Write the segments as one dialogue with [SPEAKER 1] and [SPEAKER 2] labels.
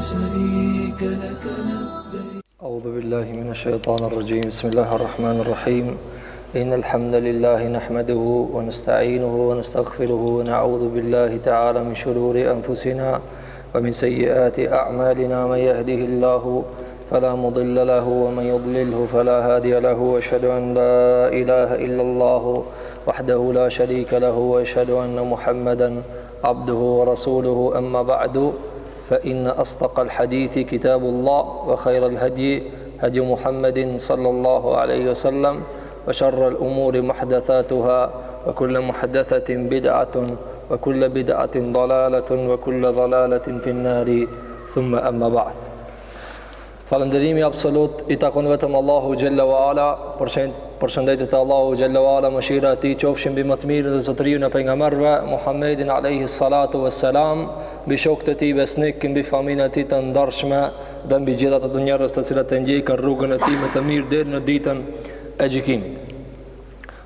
[SPEAKER 1] شريك لك لبيك
[SPEAKER 2] أعوذ بالله من الشيطان الرجيم بسم الله الرحمن الرحيم إن الحمد لله نحمده ونستعينه ونستغفره ونعوذ بالله تعالى من شرور أنفسنا ومن سيئات أعمالنا من يهده الله فلا مضل له ومن يضلله فلا هادي له واشهد أن لا إله إلا الله وحده لا شريك له واشهد أن محمدا عبده ورسوله أما بعد فإن أصدق الحديث كتاب الله وخير الهدي هدي محمد صلى الله عليه وسلم وشر الأمور محدثاتها وكل محدثة بدعة وكل بدعة ضلالة وكل ضلالة في النار ثم أما بعد Falënderimi absolut i takon vetëm Allahut Xhelle wa Ala Përshëndetjet e Allahut Xhelle wa Ala Mëshira e tij qofshin mbi më të mirin dhe zotëriun e pejgamberëve Muhammedin Alejhi Salatu ve Selam Mbi shokët e tij besnik, mbi familjen e tij të ndarshme Dhe mbi gjithë ata njerëz të cilat e ndjekin rrugën e tij më të mirë Deri në ditën e gjykimit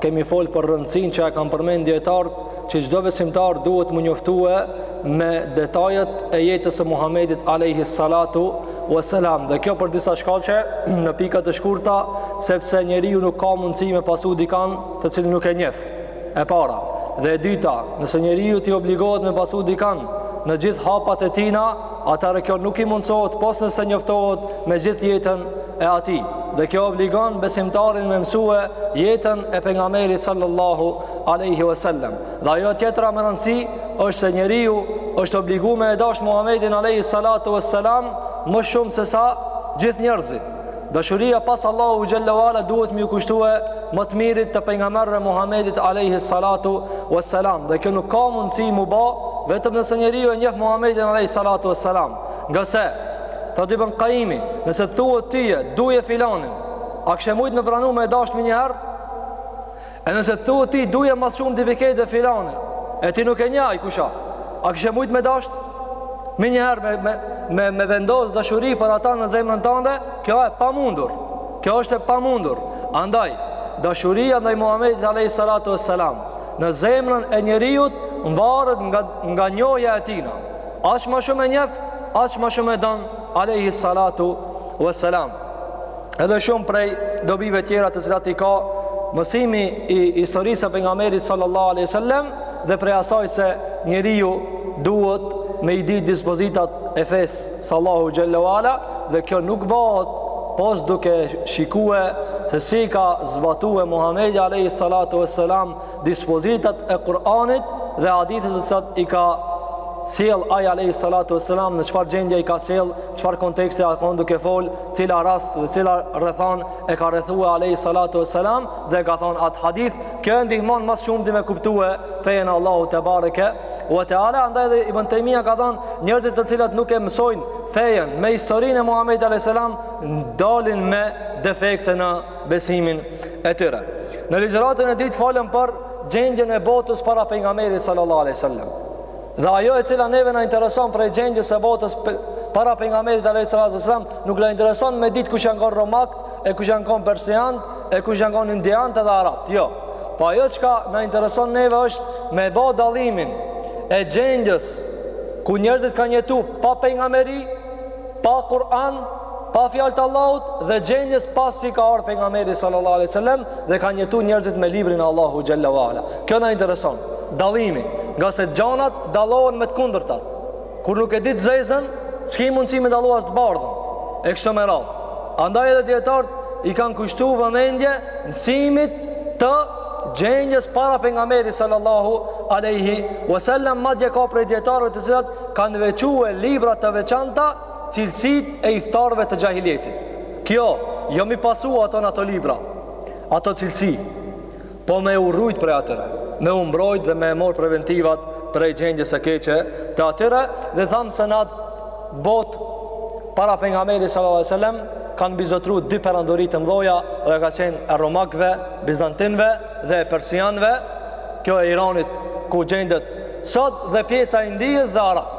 [SPEAKER 2] Kemi fol për rëndësinë që e kanë përmend dijetarët që çdo besimtar duhet m'u njoftue me detajet e jetës së Muhammedit Alejhi Salatu wa Salam dhe kjo për disa shkaqe në pika të shkurta sepse njeriu nuk ka mundësi me pasu dikan të cilin nuk e njef e para dhe e dyta nëse njeriut i obligohet me pasu dikan në gjithë hapat e tina atëherë kjo nuk i mundësohet pos nëse njoftohet me gjithë jetën e tij. Dhe kjo obligon besimtarin me mësue jetën e pejgamberit sallallahu aleyhi ve sellem. Dhe ajo tjetra me rëndësi është se njeriu është obligu me e dashtë Muhammedin aleyhi salatu ve selam më shumë se sa gjithë njërzit. Dashuria pas Allahut xhalla wa ala duhet me ju kushtue ma të mirit të pejgamberëve Muhamedit alayhi salatu wassalam. Dhe kjo nuk ka mundësi m'u ba vetëm nëse njeriu e njeh Muhamedin alayhi salatu wassalam. Ngase Tha Ibn Kajimi, nëse të thuhet ty, duje filanin, a kishe mujtë me pranu me e dashtë menjëherë? E nëse të thuhet ty duje ma shumë se dikend filanin E ti nuk e njeh ai kush a A kishe mujt me dasht Menjëherë me, me, me, me vendos dashuri për ata në zemrën tande Kjo e pa mundur Kjo është e pamundur Andaj, dashuria ndaj Muhammedit Alejhi Salatu e Salam Në zemrën e njeriut Mvarët nga, nga njohja e tina Aq ma shumë e njef Aq ma shumë e don Alejhi Salatu e Salam edhe shumë prej dobive tjera të cilat i ka mësimi i historisë së pejgamberit sallallahu aleyhi sallem dhe prej asaj se njeriu duhet me i ditë dispozitat e fesë së Allahut xhelle u ala dhe kjo nuk bëhet pos duke shikue se si i ka zbatue Muhammedi aleyhi sallatu e sallam dispozitat e Kur'anit dhe hadithet të cilat i ka sjell ai alayhi salatu wasalam në çfarë gjendje i ka sjell, çfarë konteksti ka kon duke fol, cila rast dhe cila rrethanë e ka rrethue alayhi salatu wasalam dhe e ka thon at hadith, kjo e ndihmon ma shumë ty me kuptue fejen e Allahut tebareke u teala andaj dhe Ibn Taymija ka thon njerëzit të cilat nuk e mësojnë fejen me historinë e Muhamedit alayhi salam dalin me defekte në besimin e tyre. Në ligjëratën e dytë folëm për gjendjen e botës para pejgamberit sallallahu alaihi wasallam. Dhe ajo e cila neve na intereson prej gjendjes së botës para pejgamberit alaihi salatu wasallam, nuk na intereson me ditë kush janë kon romakt, e kush janë kon persiant, e kush janë kon indiant edhe arabt. Jo. Po ajo çka na intereson neve është me bo dallimin e gjendjes kur njerëzit kanë jetu pa pejgamberi pa Kur'an, pa fjalët e Allahut dhe gjendjes pasi ka ardh pejgamberi sallallahu alaihi wasallam dhe kanë jetu njerëzit me librin e Allahu xhalla wala. Kjo na intereson. Dallimi, ngase gjanat dallohen me të kundërtat. Kur nuk e di të zezën, s'ki mundësi me dallu as të bardhën. E kështu me radhë. Andaj edhe dijetarët i kanë kushtu vëmendje mësimit të gjendjes para pejgamberit sallallahu alaihi wasallam madje ka prej dijetarëve të cilat kanë veçue libra të veçanta cilësitë e ithtarëve të xhahilijetit. Kjo, jo m'i pasu ato në ato libra, ato cilësi, po me u rujt prej atyre, me u mbrojt dhe me i morr preventivat prej gjendjes së keqe të atyre, dhe thamë se në atë botë, para pejgamberit sallallahu sallam, kanë mbizotëru dy perandori të mdhoja, dhe ka qenë e romakve, bizantinve, dhe e persianëve, kjo e Iranit ku gjendet sot dhe pjesa e Indijës dhe arabët.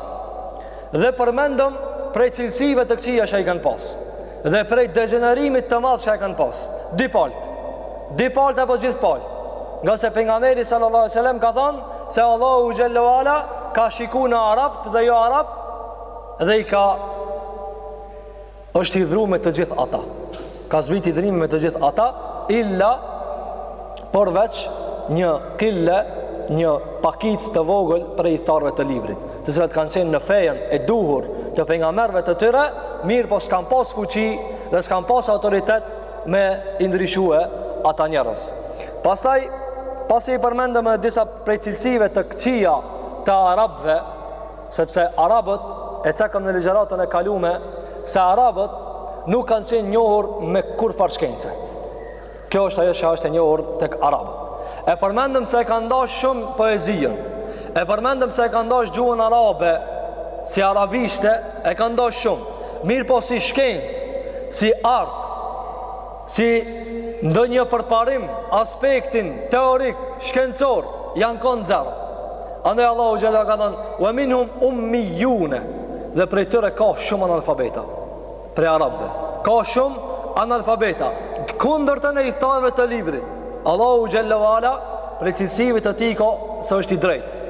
[SPEAKER 2] Dhe përmendëm prej cilësive të këqija që i kanë pas dhe prej degjenerimit të madh që i kanë pas. Dy palët. Dy palët apo gjithë palët. Ngase pejgamberi sallallahu alajhi wasallam ka thonë se Allahu xhallahu ala ka shiku në arabët dhe jo arabët dhe i ka Është hidhru me të gjithë ata. Ka zbrit hidhrimi me të gjithë ata, illa përveç një kille, një pakicë të vogël prej ithtarëve të librit, të cilat kanë qenë në fejen e duhur të pejgamberëve të tyre, mirëpo s'kanë pas fuqi dhe s'kanë pas autoritet me i ndryshue ata njerëz. Pastaj, pasi i përmendëm edhe disa prej cilësive të këqija të arabëve, Sepse arabët, e cekëm në ligjëratën e kalume, se arabët nuk kanë qenë njohur me kurrfarë shkence. Kjo është ajo që është e njohur tek arabët. E përmendëm se e kanë dash shumë poezijën. E përmendëm se e kanë dash gjuhën arabe, si arabishte, e kanë dash shumë. Mirëpo si shkencë, si art, si ndonjë përparim aspektin teorik shkencor janë kon zero andaj Allahu xhela ka thënë wa minhum ummiyun dhe prej tyre ka shumë analfabeta prej arabëve ka shumë analfabeta kundërtën e ithtarëve të librit Allahu xhela wala prej cilësive të tij ka se është i drejtë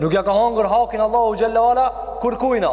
[SPEAKER 2] nuk ja ka hangër hakin Allahu xhela wala kurrkujna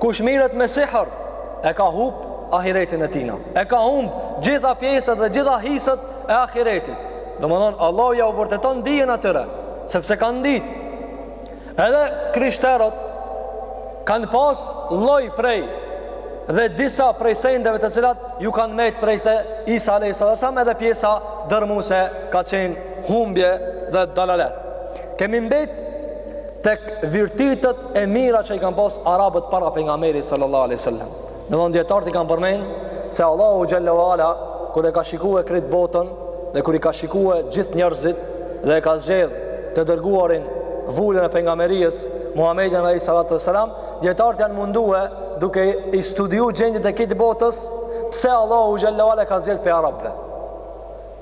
[SPEAKER 2] Kush mirret me sihr e ka hup ahiretin e tina. E ka humb gjitha pjesët dhe gjitha hiset e ahiretit. Domthon Allahu jau vërteton dijen atyre, sepse kanë ditë. Edhe krishterët kanë pas lloj prej dhe disa prej sendeve të cilat ju kanë met prej te Isa alayhis salam edhe pjesa dërrmuese ka qenë humbje dhe dalalet. Kemi mbet tek virtytet e mira që i kanë pas arabët para pejgamberit sallallahu alaihi wasallam. Në vend dijetarët i kanë përmend se Allahu xhelle ve ala kur e ka shikuar krejt botën dhe kur i ka shikuar gjithë njerëzit dhe e ka zgjedh të dërguarin vulën e pejgamberisë Muhammedin alayhi salatu wasalam, dijetarët janë mundue duke e studiu gjendjen e krejt botës, pse Allahu xhelle ve ala e ka zgjedh pej arabëve.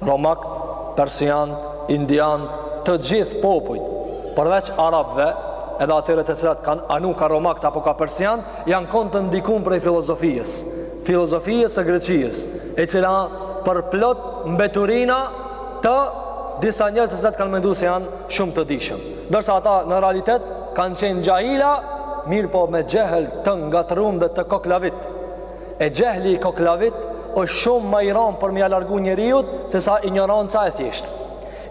[SPEAKER 2] Romakt, Persiant, Indiant, të gjithë popujt, përveç Arabëve, edhe atyre të cilat kanë anu ka Romakt apo ka Persiant, janë konë të ndikum prej filozofijës, filozofijës e Greqijës, e cila përplot mbeturina të disa njerëz të cilat kanë mendu se janë shumë të dijshëm. Ndërsa ata në realitet kanë qenë xhahila, mirëpo me xhehël të ngatrrum dhe të koklavit. E xhehli i koklavit është shumë ma i ran për me ia largu njeriut sesa injoranca e thjeshtë.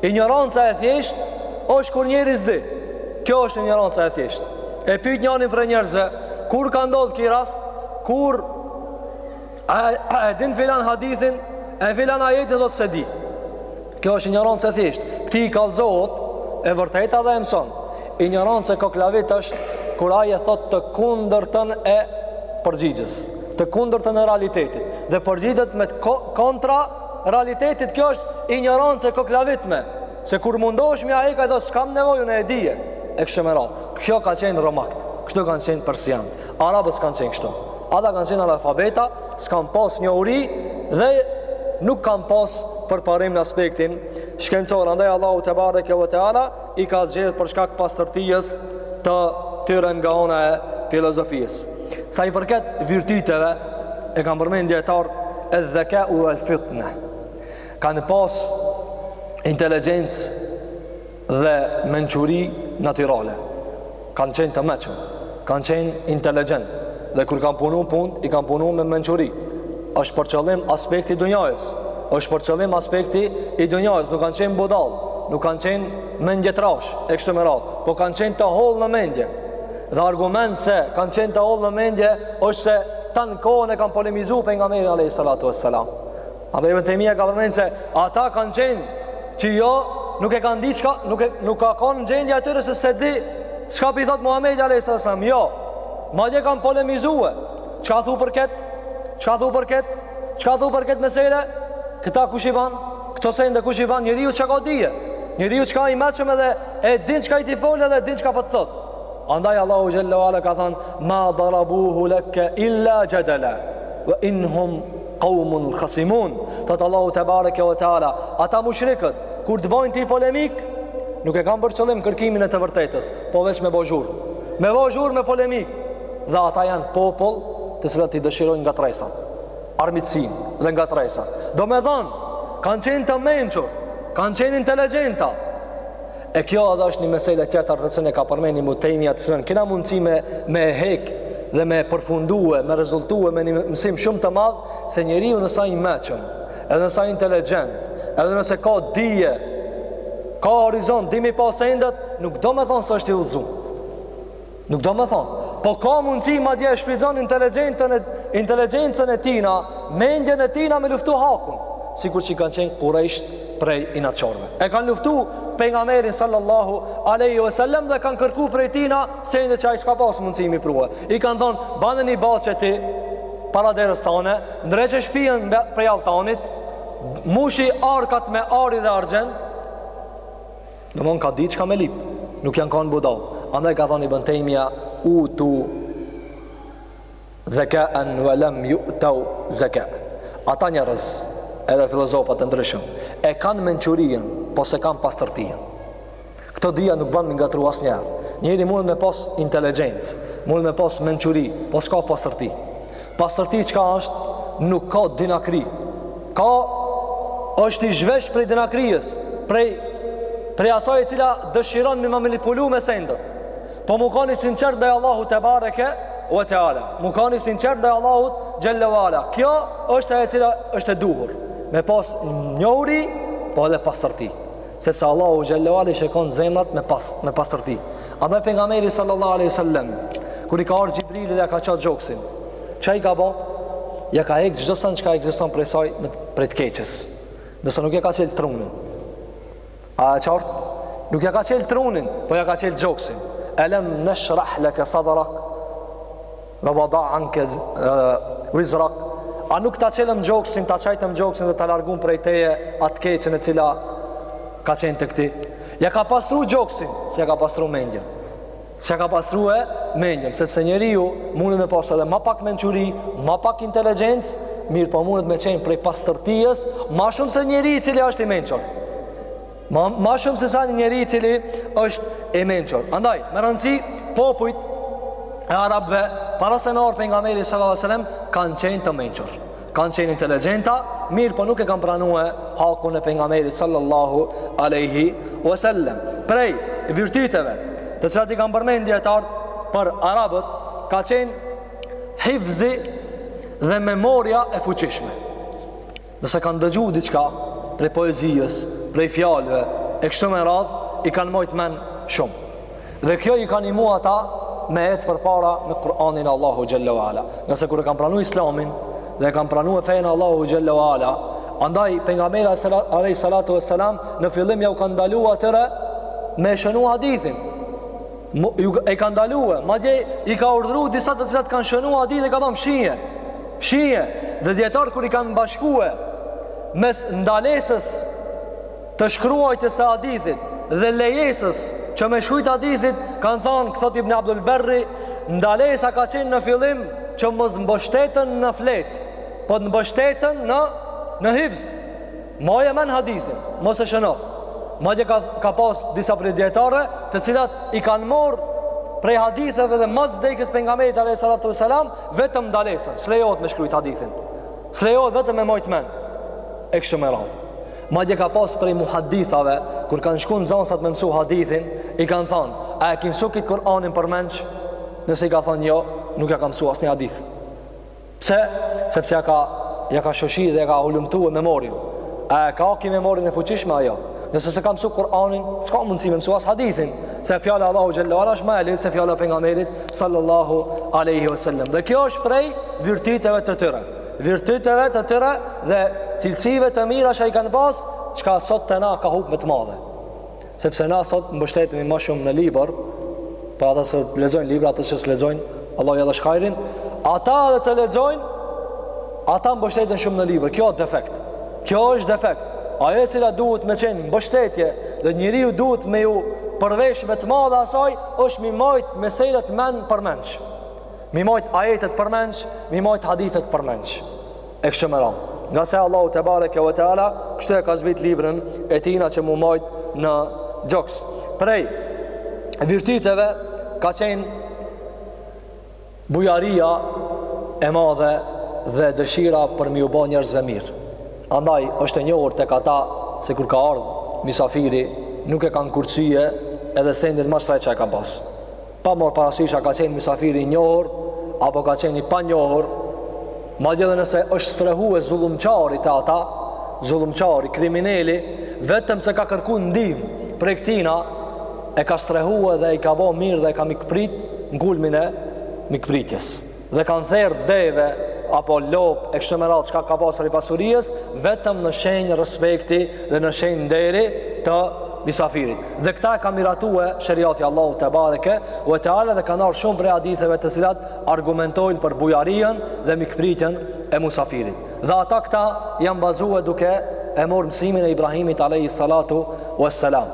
[SPEAKER 2] Injoranca e thjeshtë është kur njeriu s'di. Kjo është injoranca e thjeshtë. E pyet njanin prej njerëzve, kur ka ndodh ky rast? Kur a, a e din filan hadithin? E filan ajetin thotë s'e di. Kjo është injorancë e thjeshtë. Këtij i kallzohet e vërteta dhe e mëson. Injorancë e koklavit është kur ai e thot të kundërtën e përgjigjes, të kundërtën e realitetit dhe përgjigjet me kontra realitetit. Kjo është injorancë e koklavitme. Se kur mundohesh me ia ka, ai thot s'kam nevojë, unë e di. E kështu me radhë. Kjo ka qenë romakt. Kështu kanë qenë persiant. Arabët s'kanë qenë kështu. Ata kanë qenë analfabeta, s'kanë pas njohuri dhe nuk kanë pas përparim në aspektin shkencor. Andaj Allahu tebareke ve teala i ka zgjedhë për shkak pastërtijës të tyre nga ana e filozofijës. Sa i përket virtyteve, e kanë përmend dijetarët edh-dhekau vel-fitne. Kanë pas inteligencë dhe mençuri natyrale. Kanë qenë të mençëm, kanë qenë inteligjent dhe kur i kanë punu punët, i kanë punu me mençuri. Është për qëllim aspekti i dunjajës. Është për qëllim aspekti i dunjajës, nuk kanë qenë budall, nuk kanë qenë mendjetrash e kështu me radhë, po kanë qenë të hollë në mendje. Dhe argument se kanë qenë të hollë në mendje është se tanë kohën e kanë polemizu pejgamberin alayhi salatu wassalam. Andaj Ibn Taymija ka përmend se ata kanë qenë që jo nuk e kanë dit çka, nuk e nuk ka konë gjendja e tyre se s'e di çka po i thot Muhamedi alayhis salam. Jo. Madje kanë polemizue. Çka thu për kët? Çka thu për kët? Çka thu për kët mesele? Këta kush i ban? Këto sende kush i ban? Njeriu që ka dije. Njeriu që ka i mençëm edhe e din çka je tu i fol edhe e din çka po të thot. Andaj Allahu xhelle ve ala ka than ma darabuhu laka illa jadala. Wa inhum Qaumun khasimun, thot Allahu te bareke ve teala, ata mushrikët kur të bëjnë ti polemik, nuk e kanë për qëllim kërkimin e të vërtetës, po veç me bo zhurmë. Me bo zhurmë me polemik. Dhe ata janë popull të cilat i dëshirojnë ngatrresa. Armiqsinë dhe ngatrresa. Domethanë, kanë qenë të mençur, kanë qenë inteligjenta. E kjo edhe është një mesele tjetër të cilën e ka përmen Ibn Tejmija të cilën kena mundësi me, me e hek dhe me e përfundue, me rezultue me një mësim shumë të madh se njeriu nëse i meçëm, edhe nëse inteligjent, edhe nëse ka dije, ka horizont, din me i pa sendet, nuk do me thonë se është i udhëzum. Nuk do me thonë, po ka mundësi madje e shfrytzon inteligjencën e, inteligjencën e tina, mendjen e tina me luftu hakun, sikur që i kanë qenë kurejsht prej inatçorve. E kanë luftu pejgamerin sallallahu aleyhi ve sellem dhe kanë kërku prej tina sende që ai s'ka pasë mundësi me i prue. I kanë thonë, bane një bahçe ti, para derës tane, ndreqe shpijën prej alltanit, mushi arkat me ari dhe argjend, Domethon kanë ditë çka me lip, nuk janë kanë budallë. Andaj ka thënë Ibn Taymija u tu dhakaen wa lam yu'tau zaka. Ata njerëz, edhe filozofa të ndryshëm, e kanë mençurinë, po s'e kanë pastërtinë. Këto dyja nuk ban me i ngatrru asnjëherë. Njeri mund me pas inteligjencë, mund me pas mençuri, po s'ka pastërti. Pastërti çka është? Nuk ka dinakri. Ka është i zhvesh prej dinakrijës, prej prej asaj e cila dëshiron me manipulu me sendet. Po m'u kanë i sinqert ndaj Allahut te bareke ve teala. M'u kanë i sinqert ndaj Allahut xhelle wala. Kjo është ajo e cila është e duhur. Me pas njohuri, po edhe pastërti. sepse Allahu xhelle wala shikon zemrat me pas me pastërti. Andaj pejgamberi sallallahu alaihi wasallam kur i ka ardhur Xhibrili dhe ja ka ça gjoksin, ça i ka bë? Ja ka heq çdo sen çka ekziston prej saj në prej të keqës. Ndërsa nuk ja ka çel trunin. A e qartë? Nuk ja ka çel trunin, po ja ka çel gjoksin. Alam nashrah laka sadrak. Wa wada anke wizrak A nuk ta çelëm gjoksin, ta çajtëm gjoksin dhe ta largum prej teje atë keqen e cila ka qenë te ti? Ja ka pastru gjoksin, s'ja ka pastru mendjen. S'ja ka pastrue mendjen, sepse njeriu mundet me pas edhe ma pak mençuri, ma pak inteligjencë, mirëpo mundet me qenë prej pastërtijës, ma shumë se njeri i cili është i mençur. Ma, ma shumë se sa një njeri i cili është e mençur. Andaj, me rëndësi, popujt e arabëve, para se me ardh pejgamberi sallallahu alaihi wasallam kanë qenë të mençur. Kanë qenë inteligjenta, mirëpo nuk e kanë pranue hakun e pejgamberit sallallahu alaihi wasallam. Prej, virtyteve, të cilat i kanë përmend dijetarët për arabët, ka qenë hifzi dhe memoria e fuqishme. Nëse kanë dëgju diçka prej poezisë, prej fjalëve e kështu me radhë, i kanë majt men shumë. Dhe kjo i ka ndihmu ata me ec përpara me Kur'anin e Allahut xhel-le ue ala. Ngase kur e kanë pranu Islamin dhe e kanë pranue fenë e Allahut xhel-le ue ala, andaj pejgamberi alayhi salatu wassalam në fillim ja u ka ndalu atyre me shënu hadithin. E ka ndalue, madje i ka urdhëru disa të cilat kanë shënu hadithe, ka thonë fshini. Fshini. Dhe dijetarët kur i kanë bashkue mes ndalesës të shkruarjes së hadithit dhe lejesës që me shkrujt hadithin, kanë thonë, thot Ibn Abdul Berri, ndalesa ka qenë në fillim që mos mbështeten në fletë, po të mbështeten në, në hifz. Maje men hadithin, mos e shëno. Madje ka ka pas disa prej dietarëve, të cilat i kanë marr prej haditheve dhe mas vdekjes pejgamberit alayhi salatu wasalam, vetëm ndalesën. S'lejohet me shkrujt hadithin. S'lejohet vetëm me majt men. E kështu me radhë. Madje ka pas prej muhadithave, kur kanë shku nxansat me mësu hadithin, i kanë thënë, "A e ke mësu ti Kur'anin përmendsh?" Nëse i ka thënë jo, nuk ja ka mësu asnjë hadith. Pse? Sepse ja ka, ja ka shoshit dhe ja ka hulumtue memorien. A e ka ky memorien e fuqishme a jo? Nëse s'e ka mësu Kur'anin, s'ka mundësi me mësu as hadithin, se fjala e Allahut xhel-le ue ala është ma e leht se fjala e pejgamberit, sallallahu aleyhi wa sallam. Dhe kjo është prej virtyteve të tyre. Virtyteve të tyre dhe cilësive të mira që i kanë pas, çka sot te na ka hup me të madhe. Sepse na sot mbështetemi ma shumë në libër, po ata që lexojnë libra, ata që s'lexojnë, Allahu jau dhasht hajrin, ata edhe të lexojnë, ata mbështeten shumë në libër. Kjo është defekt. Kjo është defekt. Ajo e cila duhet me qenë mbështetje dhe njeriu duhet me ju përvesh me të madhe asaj është m'i majt meselet men përmendsh. M'i majt ajetet përmendsh, m'i majt hadithet përmendsh. e kështu me radhë. Ngase Allahu tebareke ve teala kështu e ka zbrit librin e tijna që m'u majt në gjoks. Prej virtyteve ka qenë bujaria e madhe dhe dëshira për me ju bo njerëzve mirë. Andaj është e njohur tek ata se kur ka ardh misafiri nuk e kanë kursye edhe sendin ma të shtrejt që e kan pas. pa marrë parasysh a ka qenë mysafiri i njohur apo ka qenë i panjohur, madje edhe nëse është strehue zullumçari te ata, zullumçari, krimineli, vetëm se ka kërku ndihmë prej tina, e ka strehuar dhe i ka bo mirë dhe e ka mikprit në kulmin e mikpritjes. dhe kanë therë deve apo lopë e kështu me radhë çka ka pasur prej pasurisë vetëm në shenjë respekti dhe në shenjë nderi të misafirit dhe këta e ka miratue sheriati Allahu tebareke ue teala dhe kanë ardhë shumë prej haditheve të cilat argumentojnë për bujarien dhe mikpritjen e musafirit dhe ata këta janë bazue duke e morë mësimin e Ibrahimit Alejhi Salatu ue Selam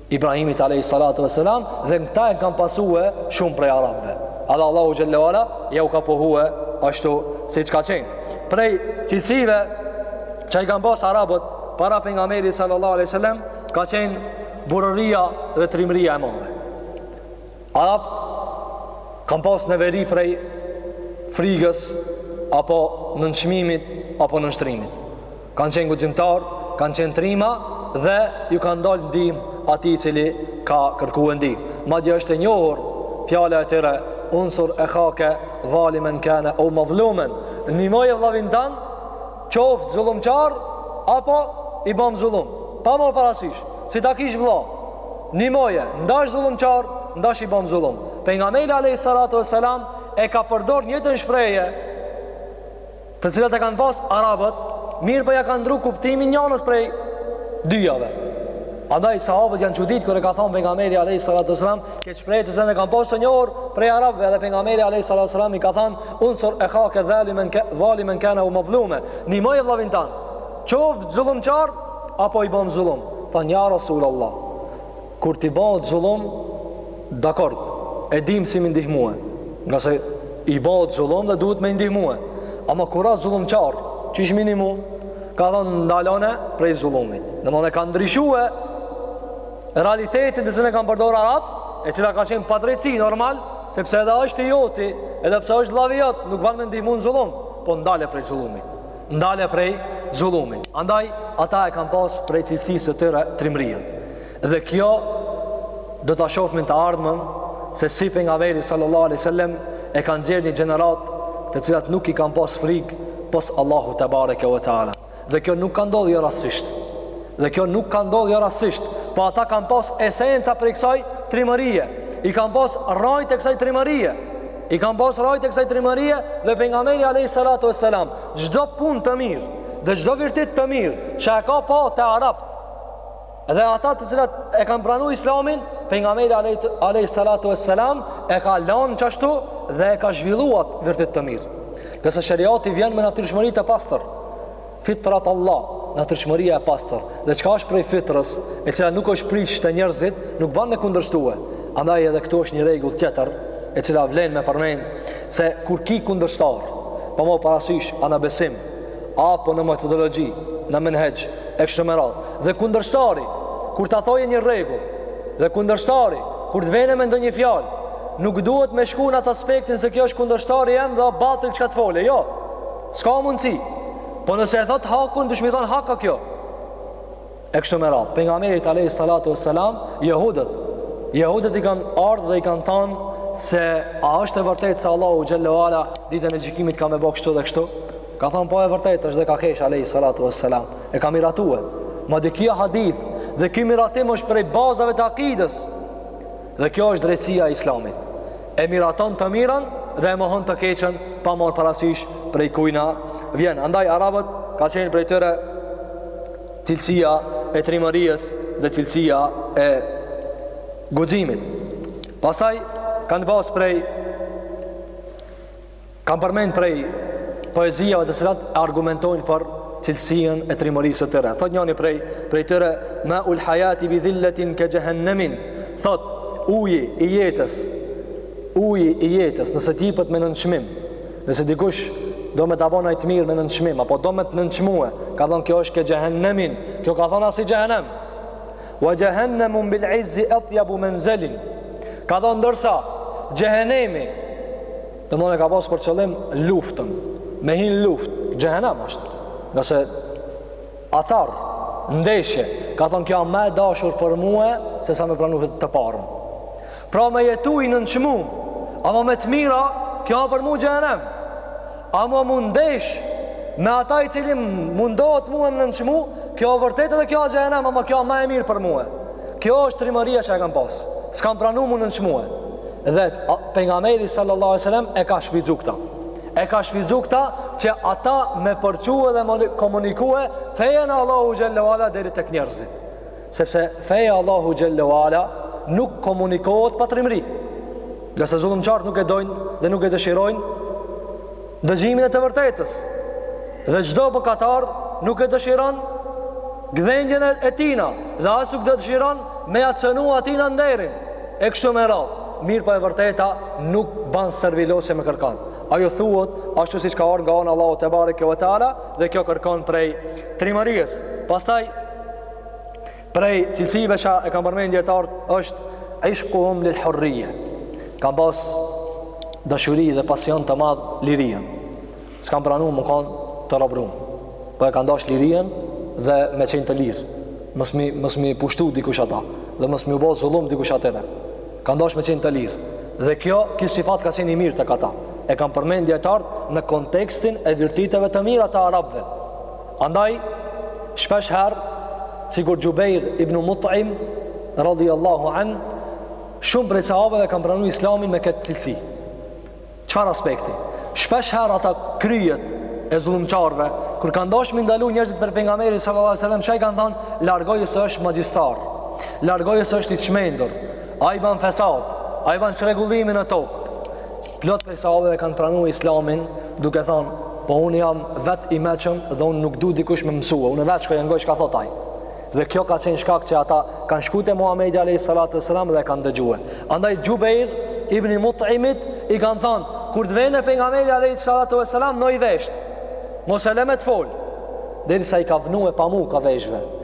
[SPEAKER 2] Ibrahimit alejhi salatu ve selam dhe në këta e kanë pasue shumë prej arabëve. Edhe Allahu xhelle ue ala jau ka pohue ashtu siç ka qenë. Prej cilësive që i kanë pas arabët para pejgamberit sallallahu alejhi selam ka qenë burrëria dhe trimëria e madhe. Arabët kanë pas neveri prej frigës apo nënçmimit apo nënshtrimit. Kanë qenë guximtarë, kanë qenë trima dhe ju kanë dalë ndihmë atij i cili ka kërkue ndihmë. Madje është e njohur fjala e tyre unsur ehake dhalimen kane eu madhlumen nimoje vllavin tan qoft zullumqar apo i bom zullum pa mor parasysh si ta kish vlla nimoje ndash zullumqar ndash i bom zullum pejgamberi a.s. e ka përdor njëjtën shprehje të cilat e kanë pas arabët, mirëpo ja ka ndrru kuptimin njënës prej dyjave. Andaj sahabët janë çudit kur e ka thënë pejgamberi alayhi salatu wasalam, kët shprehje të cilën e kanë pas të njohur prej arabëve dhe pejgamberi alayhi salatu wasalam i ka thënë unsur ehake dhalimen ke dhalimen kane eu madhlumen, nimoje vllavin tan. Qoft zullumçar apo i bom zullum. Thanë ja Rasulullah. Kur t'i bahet zullum, dakord, e dimë si me i ndihmue, ngase i bahet zullum dhe duhet me i ndihmue. Ama kur asht zullumqar, qysh me i nimu, ka thonë ndalone prej zullumit. Domethënë ka ndryshue realitetin thënie që e kanë përdor arabët, e cila ka qenë padrejtësi, normal, sepse edhe është i joti, edhe pse është vllavi jot, nuk ban me i ndihmu në zullum, po ndale prej zullumit. ndale prej zullumit. Andaj ata e kanë pas prej cilësisë së tyre trimërinë. Dhe kjo do ta shohim në të ardhmen se si pejgamberi sallallahu alaihi wasallam e ka nxjerrë një gjeneratë të cilat nuk i kanë pas frigë pos Allahu tebareke ve teala. Dhe kjo nuk ka ndodhur jo rastësisht. Dhe kjo nuk ka ndodhur jo rastësisht, po ata kanë pas esenca prej kësaj trimërie. I kanë pas rrajt e kësaj trimërie. I kanë pas rrajt e kësaj trimërie dhe pejgamberi alayhi salatu vesselam çdo punë të mirë dhe çdo virtyt të mirë që e ka pa te arabët. Dhe ata të cilat e kanë pranu Islamin, pejgamberi alayhi salatu vesselam e ka lanë qashtu dhe e ka zhvillu atë virtyt të mirë. Nëse sheriati vjen me natyrshmëri të pastër, Fitrat Allah, natyrshmëria e pastër. Dhe çka është prej fitrës, e cila nuk është prish te njerëzit, nuk ban me kundërshtue. Andaj edhe këtu është një rregull tjetër, e cila vlen me përmend se kur ki kundërshtar, pa marr parasysh a në besim, apo në metodologji, në menhexh, e kështu me radhë. Dhe kundërshtari, kur ta thojë një rregull, dhe kundërshtari, kur të vjen me ndonjë fjalë, nuk duhet me shku në atë aspektin se kjo është kundërshtari jem dhe batil çka të folë, jo. S'ka mundësi. Po nëse e thotë hakun, duhesh m'i thon hak a kjo. E kështu me radhë. Pejgamberit alayhi salatu vesselam, jehudët. Jehudët i kanë ardhë dhe i kanë thanë se a është e vërtetë se Allahu xhelle ve ala ditën e gjykimit ka me bo kështu dhe kështu. Ka thanë po e vërtetë është dhe ka qesh alayhi salatu vesselam. E ka miratue. Madje ky hadith dhe ky miratim është prej bazave të akidës. Dhe kjo është drejtësia e Islamit. E miraton të mirën dhe e mohon të keqën pa marrë parasysh prej kujna vjen. Andaj arabët ka qenë prej tyre cilësia e trimërisë dhe cilësia e guximit. Pastaj kanë pas prej Kanë përmend prej poezijave të cilat argumentojnë për cilësinë e trimërisë së tyre. Thotë njani prej prej tyre ma ul hayati bi dhillatin ka jahannamin. Thotë uji i jetës. Uji i jetës, nëse t'jepet me nënçmim, nëse dikush do me ta bo naj të mirë me nënçmim apo do me të nënçmue, ka thënë kjo është ka jahannamin. Kjo ka thënë a si xhehenem. Wa jahannamun bil izzi atyabu manzilin. Ka thënë ndërsa xhehenemi domethënë e ka pas për qëllim luftën. Me hin n'luftë, xhehenem është. Nëse acar ndeshje, ka thënë kjo a ma e dashur për mue se sa me pranu të parën. Pra me jetu i nënçmum Ama me të mira Kjo a për mu xhehenem Ama m'u ndesh Me ata i cili mundohet mue me m'nënçmu Kjo a vërtet edhe kjo a xhehenem Ama kjo a ma e mirë për mue Kjo është trimëria që e kanë pas S'kanë pranu m'u nënçmue Dhe pejgamberi sallallahu alayhi ve sallam E ka shfrytëzu këta E ka shfrytëzu këta Që ata me përçue dhe me komunikue Fejën e Allahut xhelle ve ala Deri tek njerëzit Sepse feja e Allahut xhelle wala nuk komunikohet pa trimëri. Ngase zullumqarët nuk e dojnë dhe nuk e dëshirojnë dëgjimin e të vërtetës. Dhe çdo mëkatar nuk e dëshiron gdhendjen e tina dhe as nuk dëshiron me ia cenu atina nderin. E kështu me radhë, mirëpo e vërteta nuk ban servilosje me kërkan. Ajo thuhet ashtu siç ka ardh nga ana Allahut tebareke ve teala dhe kjo kërkon prej trimëries. Pastaj Prej cilësive që e kan përmend dijetarët është ishkuhum lil hurrije. Kan pas dashuri dhe pasion të madh lirien. S'kan pranu me kanë të robruem. Po e kan dash lirien dhe me qenë të lirë. Mos mi, mos mi pushtu dikush ata dhe mos mi u bo zullum dikush atyre. Kan dash me qenë të lirë. Dhe kjo, ky sifat ka qenë i mirë tek ata. E kan përmend dijetarët në kontekstin e virtyteve të mira të arabve. Andaj, shpesh herë, sikur Xhubejr ibn Mut'im, radhi Allahu an, shumë prej sahabeve kanë pranu islamin me këtë cilësi. Çfarë aspekti? Shpesh herë ata kryet e zullumqarve, kur kanë dash me i ndalu njerëzit prej pejgamberit sallallahu alejhi sallam, ça i kanë thanë, largoju se është magjistar, largoju se është i çmendur, ai ban fesat, ai ban çrregullimin në tokë, Plot prej sahabeve kanë pranu Islamin duke thanë, po unë jam vet i meçëm dhe unë nuk du dikush me më msue. Unë vetë shkoj e ngoj çka thot ai. Dhe kjo ka qenë shkak që ata kanë shku te Muhamedi alayhis salatu wasalam dhe e kanë dëgjue. Andaj Xhubejr ibn Mut'imit i kanë thanë, kur të vjen pejgamberi alayhis salatu wasalam nxoi veshtë. Mos e le me të fol. Derisa i ka vnu pamuk kah veshve.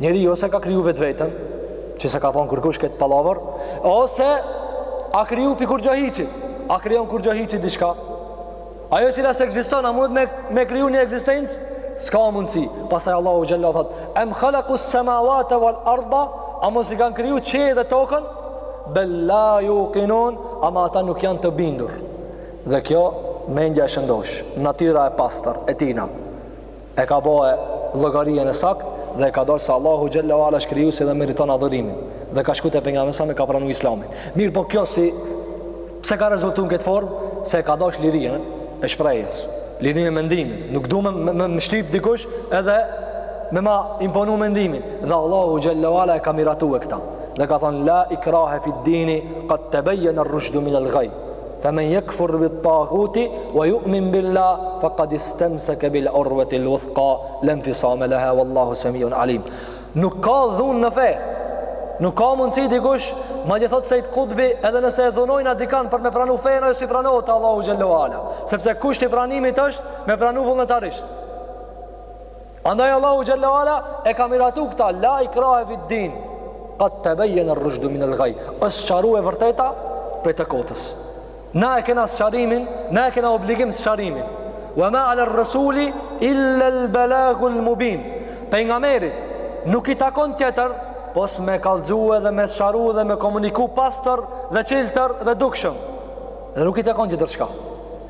[SPEAKER 2] Njeri ose e ka kriju vetveten, që s'e ka thonë kërkush këtë palavër, ose a kriju pi kurgjo hiçit, a krijon kurgjo hiçi diçka. Ajo e cila s'ekziston, a mund me, me kriju një ekzistencë, s'ka mundësi. Pastaj Allahu xhelle thot, em khalakus semavate val arda, a mos i kanë kriju qiejt dhe tokën, bel la jukinun, ama ata nuk janë të bindur. Dhe kjo, mendja e shëndosh, natyra e pastër, e tina. e ka bo llogarien e sakt dhe ka dalë se Allahu xhelle ve ala asht krijuesi edhe meriton adhurimin dhe ka shku te pejgamberi s.a.s. e ka pranu islamin mirëpo kjo si pse ka rezultu në këtë form se e ka dash lirien e shprehjes lirin e mendimit nuk du me më shtip dikush edhe me ma imponu mendimin dhe Allahu xhelle ve ala e ka miratue këta dhe ka thonë la ikrahe fid dini kad tebejjener rrushdu minel gajj Fa men yakfur bit taghuti wa yu'min billah faqad istamsaka bil urwati al wuthqa lam fisama laha wallahu samiun alim. Nuk ka dhunë në fe. Nuk ka mundësi dikush, madje thot Sejid Kutbi edhe nëse e dhunojnë dikan për me pranu fenë ajo s'i pranohet te Allahu xhallahu ala, sepse kusht i pranimit është me pranu vullnetarisht. Andaj Allahu xhelle ue ala e ka miratu këtë la ikrahe fi din. Qad tabayyana ar-rushdu min al-ghay. Është sqaruar e vërteta prej të kotës. Na e kena sqarimin, na e kena obligim sqarimin. Wa ma ala ar-rasuli illa al-balaghu al-mubin. Pejgamberit nuk i takon tjetër pos me kallzu edhe me sqaru edhe me komuniku pastër dhe çiltër dhe dukshëm. Dhe nuk i takon tjetër çka.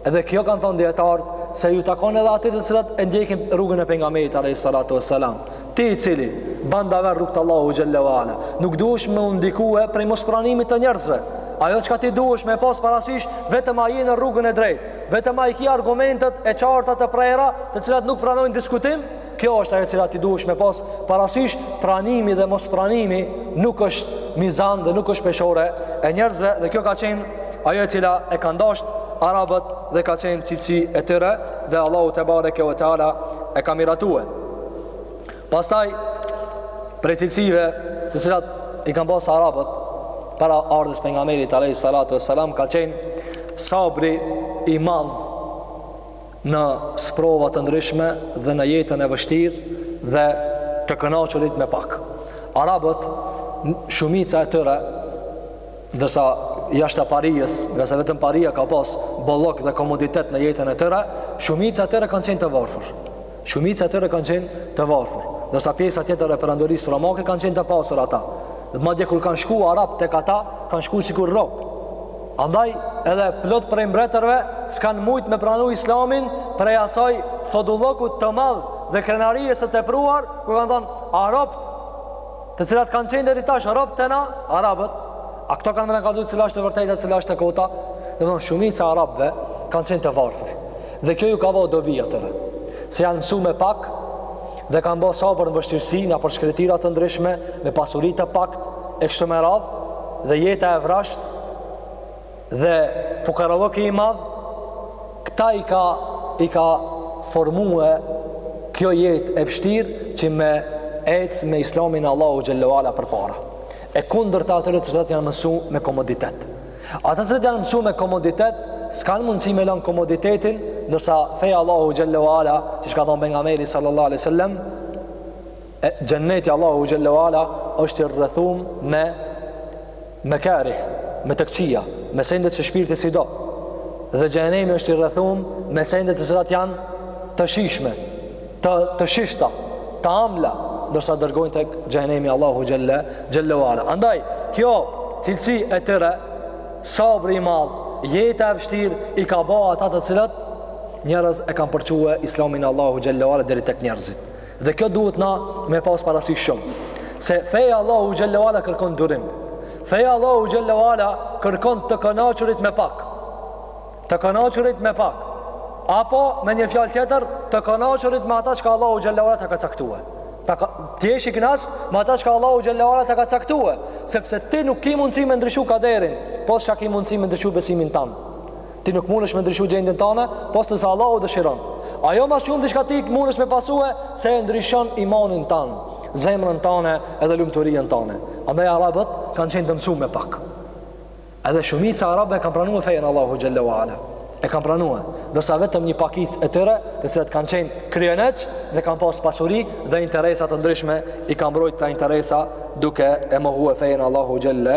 [SPEAKER 2] Edhe kjo kanë thënë dijetarët se ju takon edhe atyre të cilat e ndjekin rrugën e pejgamberit alayhis salatu wassalam. Ti i cili ban davet rrugës të Allahu xhelle ue ala, nuk duhesh me u ndikue prej mospranimit të njerëzve. Ajo çka ti duhesh me pas parasysh vetëm a je në rrugën e drejtë, vetëm a i ki argumentet e qarta të prera, të cilat nuk pranojnë diskutim, Kjo është ajo e cila ti duhesh me pas parasysh, pranimi dhe mospranimi nuk është mizan dhe nuk është peshore e njerëzve dhe kjo ka qenë ajo e cila e ka ndasht arabët dhe ka qenë cilësi e tyre dhe Allahu tebareke ve teala e ka miratue. Pastaj prej cilësive të cilat i kanë pas arabët para ardhjes pejgamberit alayhi salatu wassalam ka qenë sabri i madh në sprova të ndryshme dhe në jetën e vështirë dhe të kënaqurit me pak. Arabët, shumica e tyre, ndërsa jashta parisë, ngase vetëm paria ka pas bollok dhe komoditet në jetën e tyre, shumica e tyre kanë qenë të varfër. Shumica e tyre kanë qenë të varfër. Ndërsa pjesa tjetër e perandorisë romake kanë qenë të pasur ata. Dhe madje kur kanë shku arab tek ata, kanë shku sikur rob. Andaj edhe plot prej mbretërve s'kanë mujt me pranu islamin prej asaj fodullokut të madh dhe krenarie së tepruar kur kanë thonë arabët të cilat kanë qenë deri tash robt te na arabët a këto kanë me na kallzu cila është e vërteta cila është e kota domethënë shumica e arabëve kanë qenë të varfër dhe kjo ju ka bo dobi atyre se janë mësu me pak dhe kanë bo sabër në vështirësi nëpër shkretëtira të ndryshme me pasuri të pakt e kështu me radhë dhe jeta e vrashtë dhe fukaralloki i madh këta i ka i ka formue kjo jetë e vështirë që me ecë me islamin e Allahut xhelle ue ala përpara e kundërta e atyre të cilat janë mësu me komoditet ata që janë mësu me komoditet s'kanë mundësi me lënë komoditetin ndërsa feja e Allahut xhelle ue ala qe çka ka thënë pejgamberi sallallahu alaihi wasallam E xhenneti i Allahut xhelle ue ala është i rrethum me mekarih, me të këqija, me sendet që shpirti s'i do. Dhe xhehenemi është i rrethum me sendet të cilat janë të shishme, të të shishta, të amla, ndërsa dërgojnë tek xhehenemi i Allahut xhelle xhelle ue ala. Andaj kjo cilësi e tyre sabri i madh, jeta e vështirë i ka ba ata të cilat njerëz e kanë përçue islamin e Allahut xhelle ue ala deri tek njerëzit. Dhe kjo duhet na me pas parasysh shumë. Se feja e Allahut xhelle ue ala kërkon durim. Feja e Allahut xhelle ue ala kërkon të kënaqurit me pak. Të kënaqurit me pak. Apo me një fjalë tjetër, të kënaqurit me ata çka Allahu xhelle ue ala ta ka caktue. Të jesh i kënaq me ata çka Allahu xhelle ue ala ta ka caktue, sepse ti nuk ki mundësi me ndryshu kaderin, po sa ki mundësi me ndryshu besimin tan. Ti nuk mundesh me ndryshu gjendjen tane, pos nëse Allahu dëshiron. Ajo ma shumë diçka ti mundesh me pasue, se e ndryshon imanin tan, zemrën tane edhe lumturien tane. Andaj Arabët kanë qenë të mësum me pak. Edhe shumica e Arabëve e kanë pranue fejën e Allahut xhelle ue ala. E kanë pranue, ndërsa vetëm një pakicë e tyre, të cilat kanë qenë kryeneq dhe kanë pas pasuri dhe interesa të ndryshme, i kanë mbrojt këta interesa duke e mohue fejën e Allahut xhelle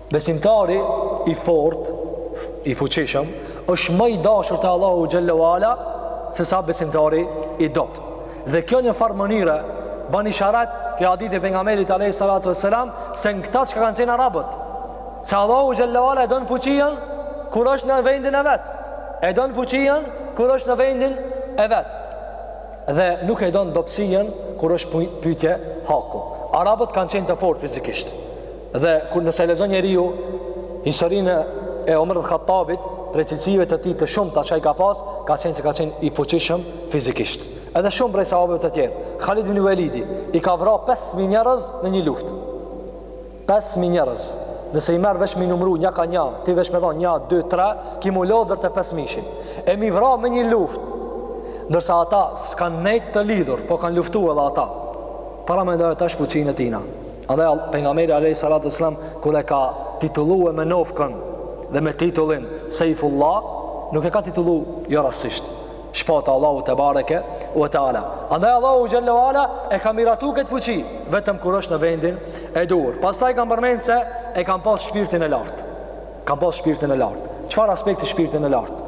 [SPEAKER 2] Besimtari i fortë, i fuqishëm, është më i dashur te Allahu xhelle ue ala se sa besimtari i dobët. Dhe kjo një farë mënyre bën isharet kjo hadith i pejgamberit alejhi salatu ue selam se në këta çka kanë qenë arabët. Se Allahu xhelle ue ala e don fuqinë kur është në vendin e vet. E don fuqinë kur është në vendin e vet. Dhe nuk e don dobësinë kur është pyetje haku. Arabët kanë qenë të fortë fizikisht. Dhe kur nëse e lexon njeriu historinë e Omer al-Khattabit, prej cilësive të tij të shumta çka i ka pas, ka qenë se ka qenë i fuqishëm fizikisht. Edhe shumë prej sahabëve të tjerë, Halid ibn Velidi i ka vra 5000 njerëz në një luftë. 5000 njerëz. Nëse i merr veç m'i numru një ka një, ti veç me thon 1 2 3, ki m'u lodh deri te 5000-shin. E m'i vra me një luftë. Ndërsa ata s'kan nejt të lidhur, po kanë luftu edhe ata. Paramendoje tash fuqinë e tina. Andaj pejgamberi alejhi salatu ue selam kur e ka titullu me nofkën dhe me titullin Sejfullah, nuk e ka titullu jo rastësisht. Shpata e Allahut tebareke ue teala. Andaj Allahu xhelle ue ala e ka miratu këtë fuqi vetëm kur është në vendin e duhur. Pastaj kanë përmend se e kanë pas shpirtin e lartë. Kanë pas shpirtin e lartë. Çfarë aspekti shpirtin e lartë?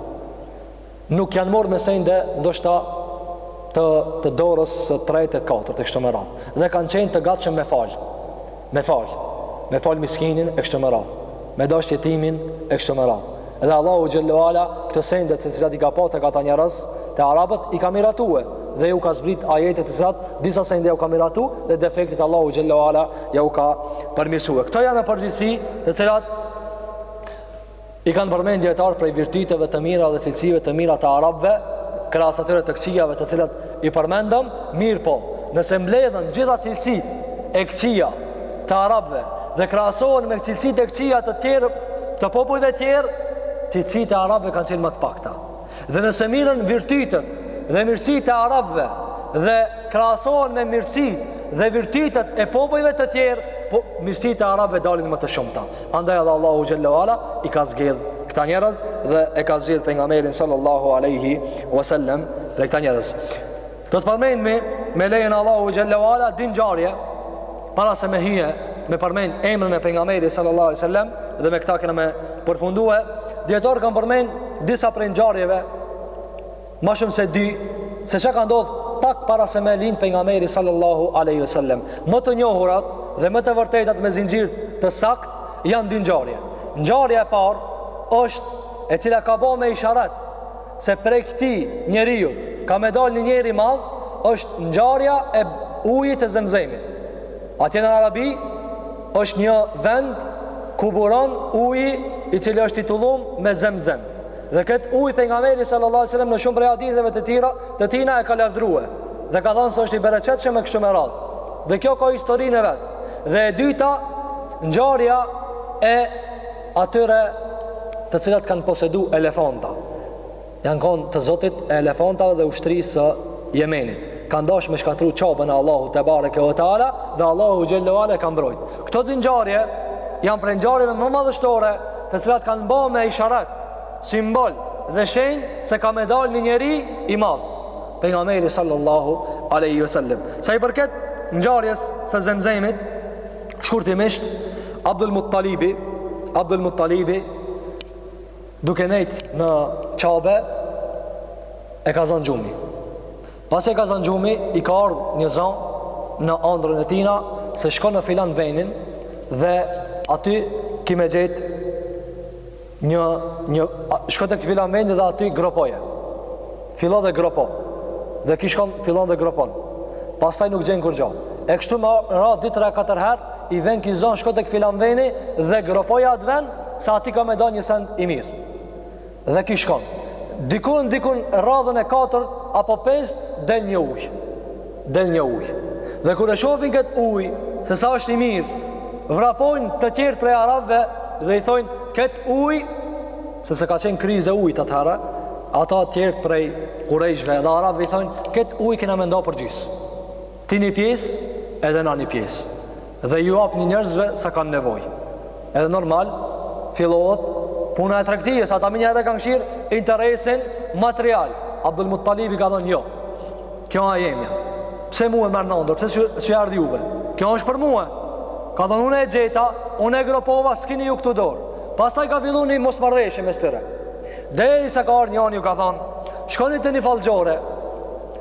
[SPEAKER 2] Nuk janë marrë me sende ndoshta të dorës së tretë e të katërt e kështu me radhë. Dhe kanë qenë të gatshëm me fal. Me fal. Me fal miskinin e kështu me radhë. Me dash jetimin e kështu me radhë. Dhe Allahu xhelle ue ala këto sende të cilat i ka patë ata njerëz te arabët i ka miratue dhe ju ka zbrit ajetet të cilat disa sende ja u ka miratu dhe defektet Allahu xhelle ue ala ja u ka përmirësue. Këto janë në përgjithësi të cilat I kanë përmend dijetarët prej virtyteve të mira dhe cilësive të mira të arabëve, krahas atyre të këqijave të cilat i përmendëm, mirëpo, nëse mbledhen gjitha cilësitë e këqija të arabëve dhe krahasohen me cilësitë e këqija të popujve të tjerë, cilësitë e arabëve kanë qenë më të pakta. Dhe nëse mirren virtytet dhe mirësitë e arabëve dhe krahasohen me mirësitë dhe virtytet e popujve të tjerë, po mirësitë e arabëve dalin më të shumta. Andaj edhe Allahu xhelle ue ala i ka zgjedh këta njerëz dhe e ka zgjedh pejgamberin sallallahu alaihi wasallam prej këta njerëz. Do të përmendim me lejen e Allahut xhelle ue ala dy ngjarje para se me hije me përmend emrin e pejgamberit sallallahu alaihi wasallam dhe me këtë kemi me përfundue dijetarët kanë përmend disa prej ngjarjeve më shumë se dy se çka ka ndodh pak para se me lind pejgamberi sallallahu alaihi wasallam më të njohurat dhe më të vërtetat me zinxhir të sakt janë dy ngjarje ngjarja e parë është e cila ka bo me isharat se prej këtij njeriut ka me dalë një njeri i madh është ngjarja e ujit të Zemzemit. Atje në Arabi është një vend ku buron uji i cili është titullun me Zemzem. Dhe këtë ujë pejgamberi sallallahu alajhi wasallam në shumë prej haditheve të tira të tina e ka lavdrue dhe ka thënë se është i bereqetshëm e kështu me radhë. Dhe kjo ka historinë e vet. Dhe e dyta ngjarja e Atyre të cilat kanë posedu elefanta, janë konë të zotit e elefantave dhe ushtrisë së Jemenit. Kanë dashë me shkatru Qaben e Allahut tebareke ue teala dhe Allahu xhelle ue ala e ka mbrojt. Këto dy ngjarje janë prej ngjarjeve më madhështore të cilat kanë ba me isharat, simbol dhe shenjë se ka me dalë një njeri i madh, pejgamberi sallallahu alejhi wasallam. Sa i përket ngjarjes së zemzemit, Shkurtimisht, Abdul Muttalibi, Abdul Muttalibi duke nejt në Qabe e ka zanë gjumi. Pasi e ka zanë gjumi, i ka ardh një za në andrrën e tina se shko në filan venin dhe aty ki me gjet Një, një, shko tek filan veni dhe aty gropoje. Fillo dhe gropo. Dhe ki shkon, fillon dhe gropon. Pastaj nuk gjen kurgjo. E kështu me radhë deri katër herë, i ven ki zo shko tek filan veni dhe gropoje atë ven, se aty ka me dal një send i mirë. Dhe ki shkon. Dikun, dikun, radhën e katërt, apo pest, del një ujë. Del një ujë. Dhe kur e shohin këtë ujë, se sa është i mirë, vrapojnë të tjerët prej arabëve dhe i thonë këtë ujë, sepse ka qenë krizë e ujit atëherë, ata të tjerët prej kurejshve dhe arabëve i thonë këtë ujë kena me nda përgjys. Ti një pjesë, edhe na një pjesë. dhe ju apim njerëzve sa kanë nevojë. Edhe normal fillohet puna e tregtisë, ata menjëherë kanë kshir interesin material. Abdul Muttalibi i ka thënë jo. Kjo a e jemja. Pse mua m'erdh n'ondërr, pse s'ju erdh juve? Kjo është për mua. Ka thënë unë e gjeta, unë e gropova, s'kini ju këtu dorë. Pastaj ka filluar një mosmarrëveshje mes tyre. Derisa ka ardhur njëri ju ka thënë, shkoni te një fallxhore,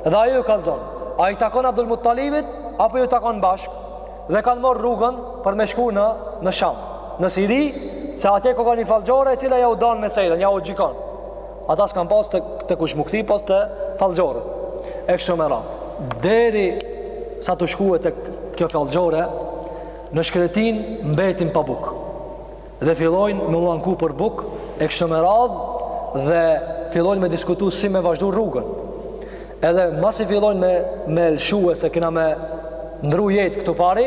[SPEAKER 2] Dhe ajo ju kallzon. A i takon Abdul Muttalibit, apo ju takon bashk? Dhe kanë marrë rrugën për me shku në, në Sham. Në Siri, se atje u ka një fallxhore e cila ja u danë meselen, ja u gjykon. Ata s'kanë pas te, te kush m'u kthi, pos te fallxhoret. E kështu me radhë. Derisa tu shku te kjo fallxhore, në shkretinë mbetin pa bukë. dhe fillojnë me u anku për bukë e kështu me radhë dhe fillojnë me diskutu si me vazhdu rrugën edhe masi fillojnë me, me lëshue se kina me ndrru jetë këtu pari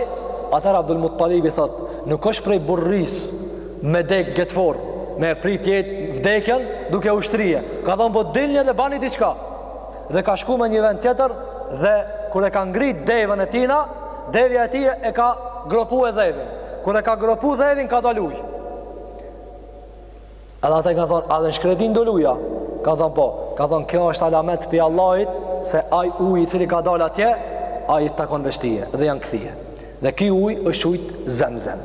[SPEAKER 2] atëherë Abdul Muttalibi thotë nuk është prej burrërisë me dek qet farë me e prit veç vdekjen duke u shtri ka thonë po dilni dhe bani diçka dhe ka shku me një vend tjetër dhe kur e ka ngrit devën e tina devja e tij e ka gropu e dheun kur e ka gropu dheun ka dal uj edhe ata i kanë thonë a edhe në shkretinë dol uji a ka thonë po ka thonë kjo është alamet pi Allahit se ai uj i cili ka dal atje ai të takon veç ty dhe janë kthye dhe ki uj është uji zemzem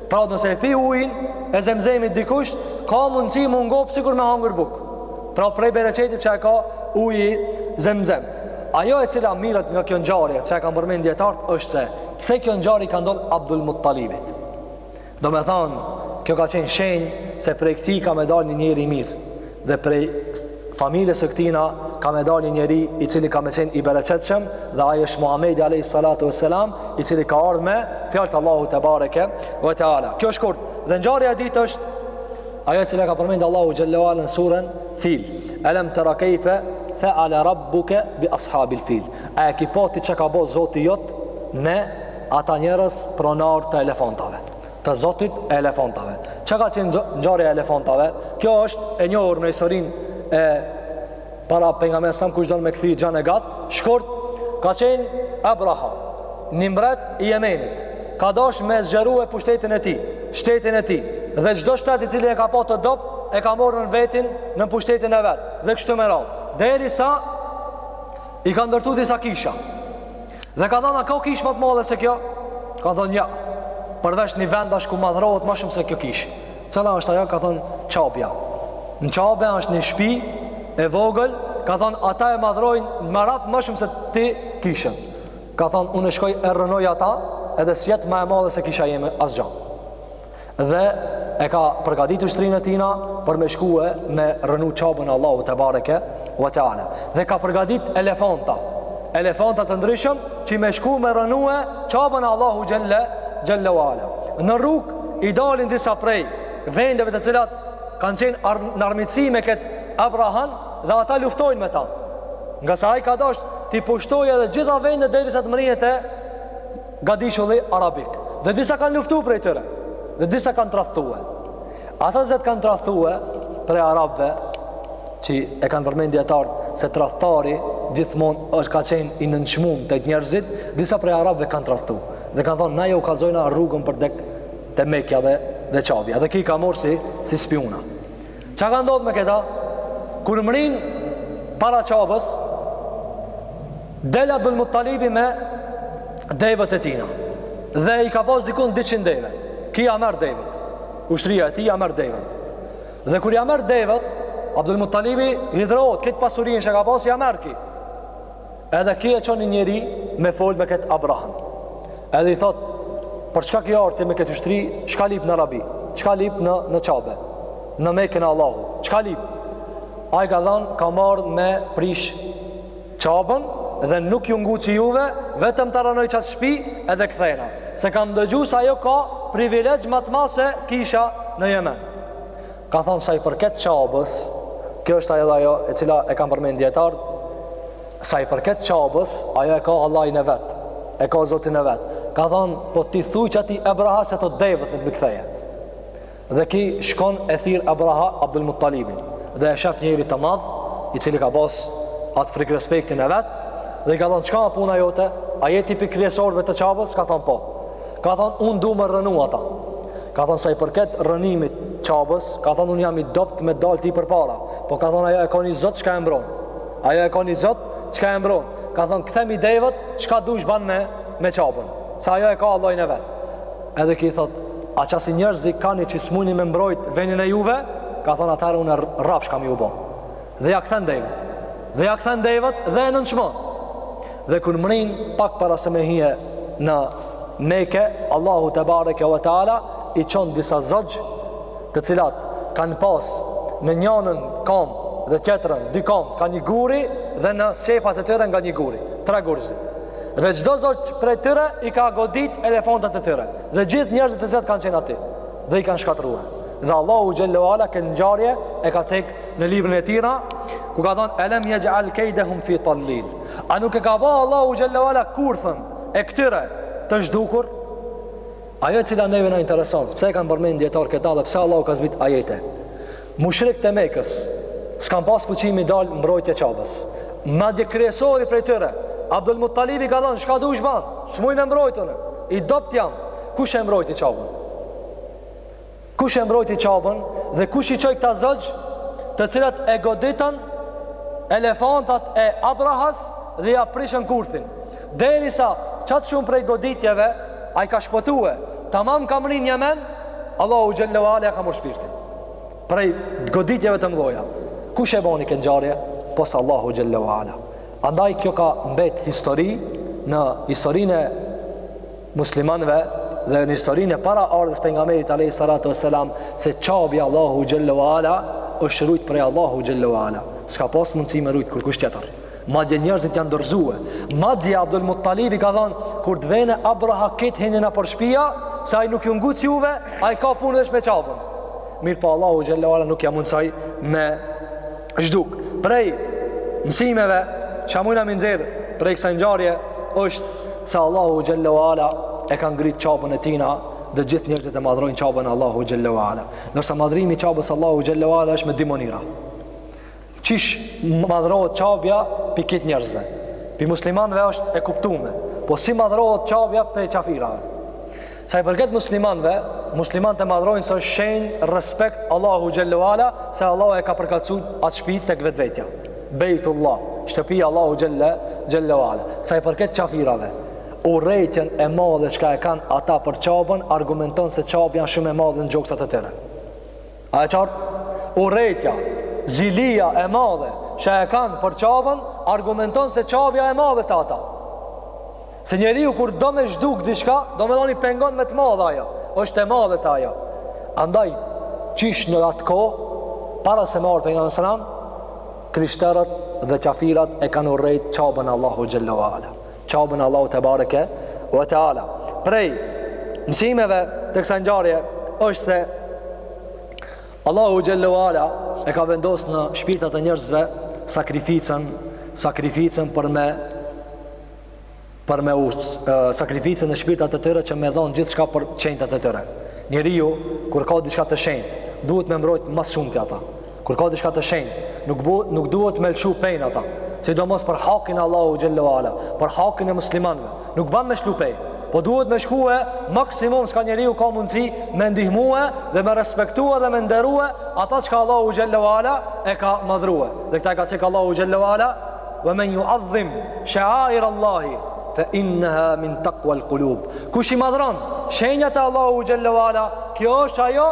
[SPEAKER 2] Pra nëse e pi ujin e zemzemit dikush, ka mundësi m'u ngop sikur me hangër bukë. Pra prej bereqetit që e ka uji zemzem. Ajo e cila mirret nga kjo ngjarje, që e kanë përmend dijetarët, është se, se kjo ngjarje i ka ndodh Abdul Muttalibit. Domethanë, kjo ka qenë shenjë se prej këtij ka me dalë një njeri i mirë. dhe prej familjes së këtina ka me dalë një njeri i cili ka me qenë i bereqetshëm dhe ai është Muhammedi a.s. i cili ka ardhë me fjalët e Allahut tebareke ve teala. Kjo shkurt dhe ngjarja e dytë është ajo të cilën e ka përmendë Allahu xhelle ve ala në surën fil. Elem tera kejfe feale rabbuke bi ashabil fil. A e ki pa ti çka ka bo zoti jot me ata njerëz pronarë të elefantave. të zotit e elefantave. Çka ka qenë ngjarja e elefantave? Kjo është e njohur në historinë e para pejgamberit sa kush don me kthi gjan e gat, shkurt ka qenë Abraha, një mbret i Jemenit. Ka dash me zgjerue pushtetin e tij, shtetin e tij dhe çdo shtet i cili e ka pa të dob e ka marrë nën vetin në pushtetin e vet dhe kështu me radhë. Derisa i ka ndërtu disa kisha. Dhe ka thënë, a ka kishë më të madhe se kjo? Kanë thënë, ja, përveç një vend asht ku madhërohet më shumë se kjo kishë. Cëla është ajo, ka thënë, qabja. Qabja është një shpi e vogël, ka thënë, ata e madhërojnë arapt më shumë se ti kishën. Ka thënë, unë shkoj e rrënoj ata, edhe s'jet më e madhe se kisha jeme asgja. dhe e ka përgatitur ushtrinë e tina për me shkue me rrënu Qabën e Allahut tebareke ve teala dhe ka përgatit elefanta elefanta të ndryshëm që me shku me rrënue Qabën e Allahut xhelle, xhelle ve ala në rrugë i dalin disa prej vendeve të cilat kanë qenë në armiqësi me këtë Abrahan dhe ata luftojnë me ta ngase ai ka dasht t'i pushtojë edhe gjitha vendet derisa t'mrrijë te gadishulli arabik dhe disa kanë luftu prej tyre dhe disa kanë tradhtue ata që kanë tradhtue prej arabëve që e kanë përmend dietarët se tradhtari gjithmonë është ka qenë i nënçmum tek njerëzit disa prej arabëve kanë tradhtu dhe kanë thonë na ju kallzojna rrugën për tek te Mekja dhe dhe Qabja dhe ki i ka marrë si si spiuna Ça ka ndodhë me këta? Kur mrrin para qabës, del Abdul Muttalibi me devet e tina. Dhe i ka pas dikun 200 deve. Ki ia merr devet. Ushtria e tij ia merr devet. Dhe kur ia merr devet, Abdul Muttalibi hidhrohet, këtë pasurinë që ka pas, ia merr ki. Edhe ki e çon një njeri me fol me këtë Abrahën. Edhe i thotë, për çka ki ardh ti me këtë ushtri, çka lip në Arabi, çka lip në në Qabe, në Mekën e Allahut, çka lip? Ai ka thënë, kam ardh me prish Qabën dhe nuk ju nguci juve, vetëm ta rrënoj qat shpi edhe kthena. Se kam dëgju se ajo ka privilegj më të madh se kisha në Jemen. Ka thënë sa i përket Qabës, kjo është ajo dhe ajo e cila e kanë përmend dietarët, sa i përket Qabës, ajo e ka Allahin e vet, e ka Zotin e vet. Ka thënë, po ti thuj qatij Abraha se ato devet le t'm'i kthejë. Dhe ki shkon e thirr Abraha Abdul Muttalibin dhe e shef njeri të madh, i cili ka pas atë frikë respektin e vet, dhe i ka thënë, çka puna jote? A je ti pi kryesorëve të Qabës? Ka thënë, po. Ka thënë, unë du me rrënu ata. Ka thonë sa i përket rrënimit Qabës, ka thonë unë jam i dobët me dalë tij përpara, po ka thonë ajo e ka një zot çka e mbron. Ajo e ka një zot çka e mbron. Ka thonë kthemi devet, çka dush ban me, me Qabën, se ajo e ka Allahun e vet. Edhe ky thotë, a qasi njerëzi keni që s'muni me mbrojt venin e juve, ka thonë atëherë unë rrafsh kam ju bo. Dhe ja kthen devet. Dhe ja kthen devet dhe e nënçmon. Dhe kur mrrin pak para se me hi në Mekë, Allahu tebareke ve teala i çon disa zogj, të cilat kanë pas në njënën kom dhe tjetrën dy kom, ka një guri dhe në sqepat e tyre nga një guri, tre gurzi. Dhe çdo zogj prej tyre i ka godit elefantat e tyre dhe gjithë njerëzit të cilët kanë qenë aty dhe i kanë shkatërruar. Dhe Allahu xhelle ve ala këtë ngjarje e ka cek në librin e tira ku ka thonë elem jexh'al kejdehum fi tadlil a nuk e ka ba Allahu xhelle ve ala kurthën e këtyre të zhdukur ajo e cila neve na intereson pse e kanë përmend dijetarët këta dhe pse Allahu ka zbrit ajete mushrikët e Mekës s'kanë pas fuqi me i dal mbrojtje Qabës madje kryesori prej tyre Abdul Muttalibi ka thonë çka dush ban s'muj me mbrojt unë i dobët jam kush e mbrojti Qabën Kush e mbrojti Qabën dhe kush i çoi këta zogj, të cilët e goditën elefantat e Abrahas dhe ja prishën kurthin. Derisa çat shumë prej goditjeve ai ka shpëtue. Tamam ka mrri në Jemen, Allahu xhelle ve ala ka morr shpirtin. Prej goditjeve të mëdha. Kush e boni këtë ngjarje? Pos Allahu xhelle ve ala. Andaj kjo ka mbet histori në historinë e muslimanëve dhe në historinë e para ardhjes Pejgamberit alejhi salatu ve selam se Qabja e Allahut xhelle ve ala është rujt prej Allahut xhelle ve ala s'ka pas mundësi me rujt kurkush tjetër madje njerëzit janë dorëzue madje Abdul Muttalibi ka thonë kur të vjen Abraha këtu hini nëpër shpia se ai nuk ju nguc juve ai ka punë veç me Qabën mirëpo Allahu xhelle ve ala nuk ja mundësoi me zhduk. Prej mësimeve që mujna me nxjerr prej kësaj ngjarje është se Allahu xhelle ve ala e ka ngrit Qabën e tina dhe gjithë njerëzit e madhrojnë Qabën e Allahut xhelle ve ala. Ndërsa madhrimi i Qabës së Allahut xhelle ve ala është me dy mënyra. Qysh madhrohet Qabja prej këtyre njerëzve. Prej muslimanëve është e kuptume. Po si madhrohet Qabja prej qafirave. Sa i përket muslimanëve, muslimanët e madhrojnë se është shenjë respekti Allahut xhelle ve ala se Allahu e ka përkatësu atë shpi tek vetvetja. Bejtullah, shtëpia e Allahut xhelle ve ala. Sa i përket qafirave, urrejtjen e madhe çka e kanë ata për Qabën argumenton se Qabja shumë e madhe në gjoksat e tyre. A e qartë? Urrejtja, zilia e madhe që e kanë për qabën, argumenton se qabja është e madhe të ata. Se njeriu kur do me zhduk diçka, domethanë i pengon me të madhe ajo, është e madhe të ajo. Andaj, qysh në atë kohë, para se me ardh pejgamberi alejhi selam, krishterët dhe qafirat e kanë urrejt qabën Allahu xhelle ue ala. qabën e Allahut tebareke ve teala. Prej mësimeve të kësaj ngjarje është se Allahu xhallahu ala e ka vendos në shpirtat e njerëzve sakrificën, sakrificën për me për me us, sakrificën në shpirtat e tyre që me dhon gjithçka për shenjtat e tyre. Njeriu kur ka diçka të shenjtë, duhet me mbrojt ma së shumti ata. Kur ka diçka të shenjtë, nuk, nuk duhet me lëshu pe në ata, sidomos për hakin e Allahu xhallahu ala, për hakin e muslimanëve. Nuk ban me lëshu pe, po duhet me shkue maksimum sa njeriu ka mundësi me ndihmue dhe me respektue dhe me nderue ata çka Allahu xhallahu ala e ka madhrue. Dhe këta e ka cek Allahu xhallahu ala, "Wa man yu'azzim sha'air Allahi
[SPEAKER 3] fa innaha min taqwa al-qulub." Kush i madhron shenjat e Allahu xhallahu ala, kjo është ajo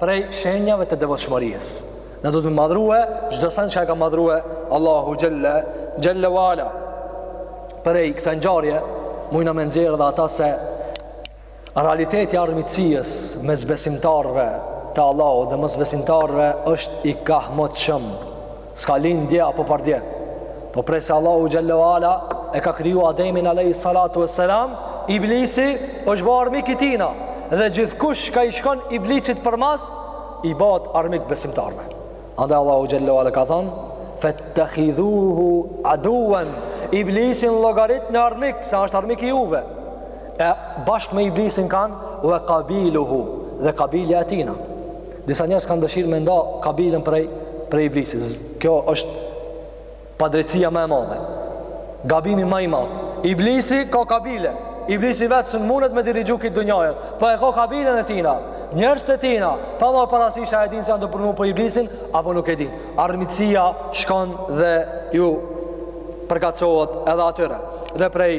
[SPEAKER 3] prej shenjave të devotshmërisë. Na duhet me madhrue çdo sen që e ka madhrue Allahu xhelle xhelle wala. Prej kësaj ngjarje mujna me nxjerr edhe ata se realiteti i armiqësisë mes besimtarëve të Allahut dhe mosbesimtarëve është i kahmotshëm. S'ka lind dje apo pardje. Po prej se Allahu xhelle ue ala e ka kriju Ademin alejhi salatu ve selam, Iblisi është bo armik i tina dhe gjithkush ka i shkon Iblisit përmas, i bahet armik besimtarëve. Andaj Allahu xhelle ue ala ka thonë, fettehidhuhu aduven, Iblisin llogaritne armik, se është armik i juve. E bashkë me Iblisin kanë, ve kabiluhu dhe kabilja e tina. Disa njerëz kanë dëshirë me nda kabilën prej prej iblisit. Kjo është padrejtësia ma e madhe. Gabimi ma i madh. Iblisi ka kabile. Iblisi vetë s'mundet me dirigju këtë dynjanë, po e ka kabilën e tina, njerëz të tina, pa marrë parasysh a e dinë se janë tu punu për iblisin, apo nuk e dinë. Armiqësia shkon dhe ju përkatësohet edhe atyre. Dhe prej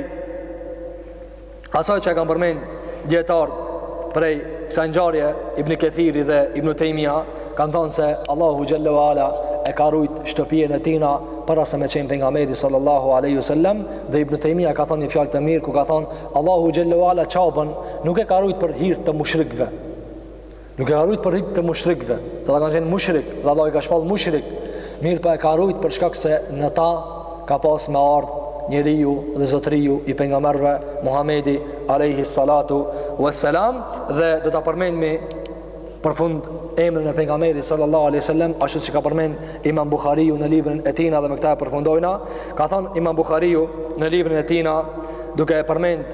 [SPEAKER 3] asaj që e kanë përmend dijetarët prej kësaj ngjarje Ibn Kathiri dhe Ibn Taymija kanë thënë se Allahu xhallahu ala e ka rujt shtëpinë e tina para se me qenë pejgamberi sallallahu alaihi wasallam dhe Ibn Taymija ka thënë një fjalë të mirë ku ka thonë Allahu xhallahu ala qabën nuk e ka rujt për hir të mushrikëve Nuk e ka rujt për hir të mushrikëve, se ta kanë qenë mushrik, dhe Allah i ka shpallë mushrik, mirëpo e ka rujt për shkak se në ta ka pas me ardhë njeriu dhe zotriu i pejgamberëve Muhamedi Alehi Salatu Veselam dhe do ta përmendmi për fund emrin e pejgamberit sallallahu alaihi sallam ashtu që ka përmend imam Buhariu në librin e tina dhe me këta e përfundojna ka thonë imam Buhariu në librin e tina duke e përmend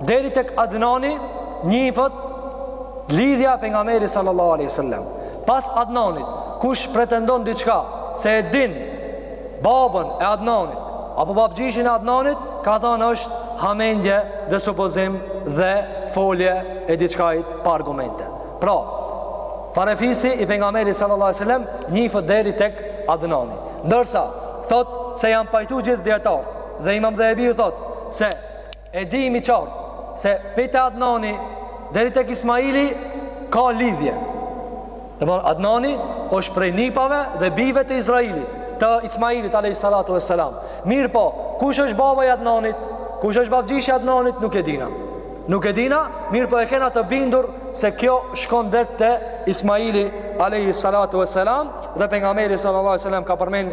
[SPEAKER 3] Deri tek Adnani, njifet lidhja e pejgamberit sallallahu alaihi wasallam. Pas Adnanit, kush pretendon diçka se e din babën e Adnanit apo babgjyshin e Adnanit, ka thonë është hamendje dhe supozim dhe folje e diçkait pa argumente. Pra, farefisi i pejgamberit sallallahu alaihi wasallam njifet deri tek Adnani. Ndërsa thotë se janë pajtu gjithë dijetarët dhe Imam Dhehebiu thotë se E dimi qartë se pej te Adnani deri tek Ismaili ka lidhje. Domthon Adnani është prej nipave dhe bijve të Izrailit, të Ismailit alayhis salatu wassalam. Mirpo, kush është baba i Adnanit? Kush është babgjysh i Adnanit? Nuk e dina. Nuk e dina, mirpo e kena të bindur se kjo shkon deri te Ismaili alayhis salatu wassalam dhe pejgamberi sallallahu alaihi wasallam ka përmend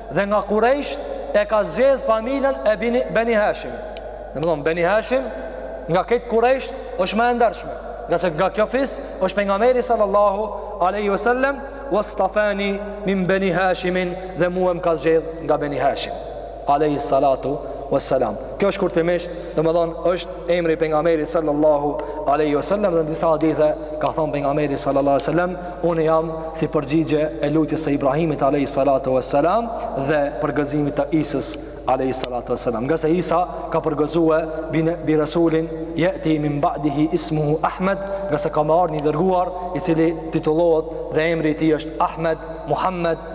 [SPEAKER 3] Dhe nga Kurejsht e ka zgjedh familjen e Bini, Beni Hashim. Domethonë, Beni Hashim, nga krejt Kurejsht, është më e ndershme. Ngase nga kjo fis, është pejgamberi sallallahu aleyhi vësallem, wa stafani min Beni Hashimin dhe mue m' ka zgjedh nga Beni Hashim. Aleyhi salatu wassalam. Kjo shkurtimisht, domethonë, është emri i pejgamberit sallallahu alaihi wasallam dhe në disa hadithe ka thonë pejgamberi sallallahu alaihi wasallam Unë jam si përgjigje e lutjes së Ibrahimit alayhi salatu vesselam dhe përgëzimit të Isës alayhi salatu vesselam. Ngase Isa ka përgëzue bi rasulin yati min ba'dihi ismuhu Ahmed, ngase ka me ardh një dërguar i cili titullohet dhe emri i tij është Ahmed Muhammed